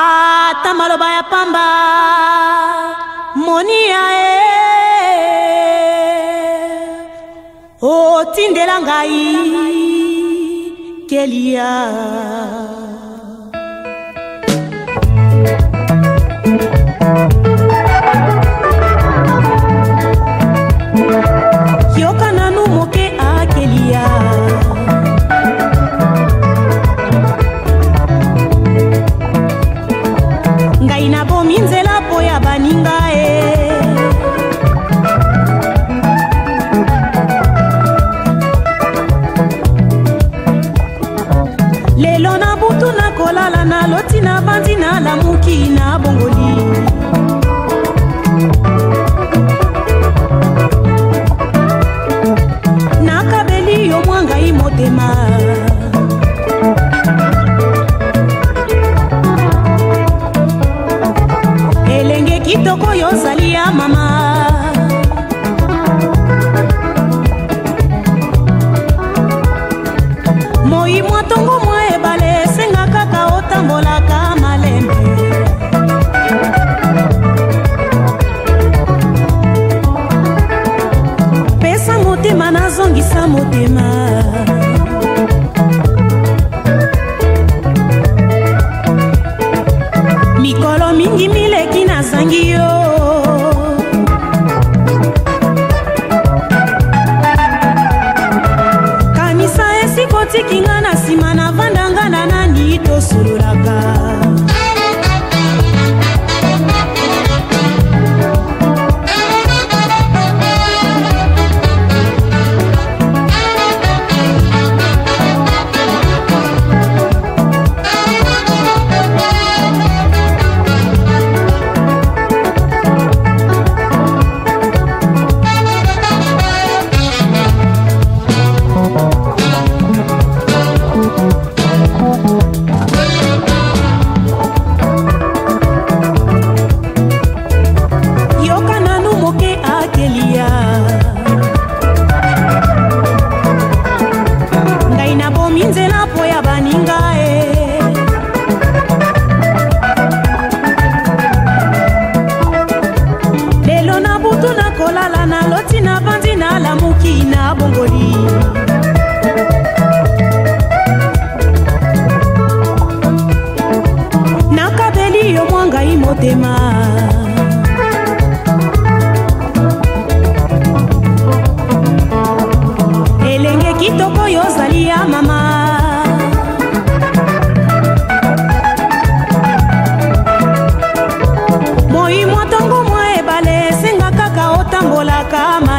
ata maloba ya pamba monia e otindela ngai kelia thank you mutu nakolala naloti nabandi nalamuki nabongoli nakabeli yo mwangai motema elenge kitoko yozali ya mama moi mwa tongo otiki nga na nsima na vandanga na nani tosololaka soki nabongoli nakabeli yo mwa ngai motema elenge kitoko oyo ozali ya mama moi mwa ntongo mwa ebale esenga kaka otambolaka ma